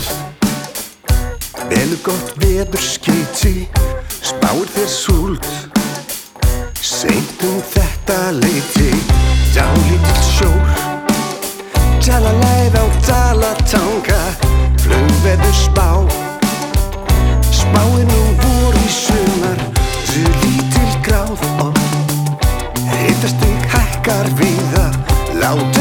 orð Velu gott veður skeiti Spáir þér súlt Seint um þetta leiti Dálítill sjór. Dalalæð á dalatanga Flugveður spá Spáir nú vor í sumar Þau lítil gráð. Orð Hittast ykkur hækkar við að láta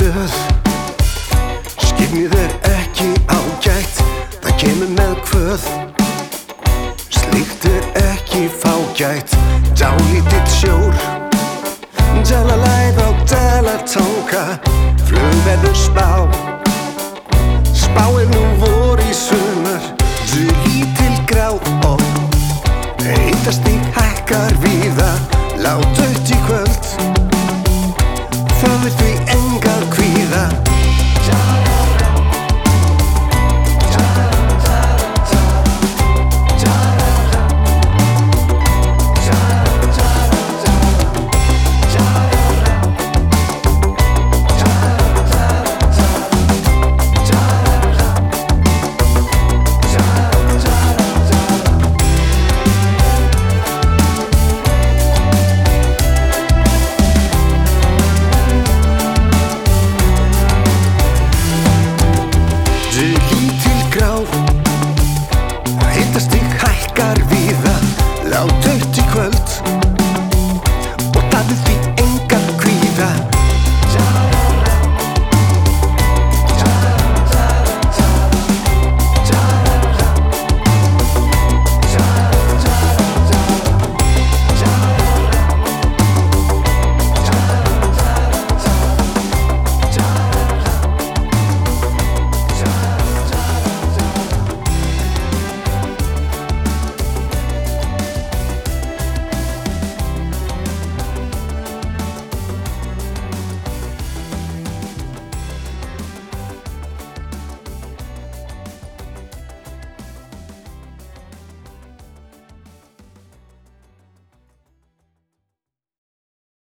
stöð. Skipnið er ekki ágætt Það kemur með kvöð. Slíkt er ekki fágætt Dálítill sjór. Dalalæð á dalatanga Flugverður spá Spá. Er nú vor í sumar Þú lítil gráð og Eittastík hækkar víða Lát aukt í kvöld kvöld. Og það er því enga kvíða.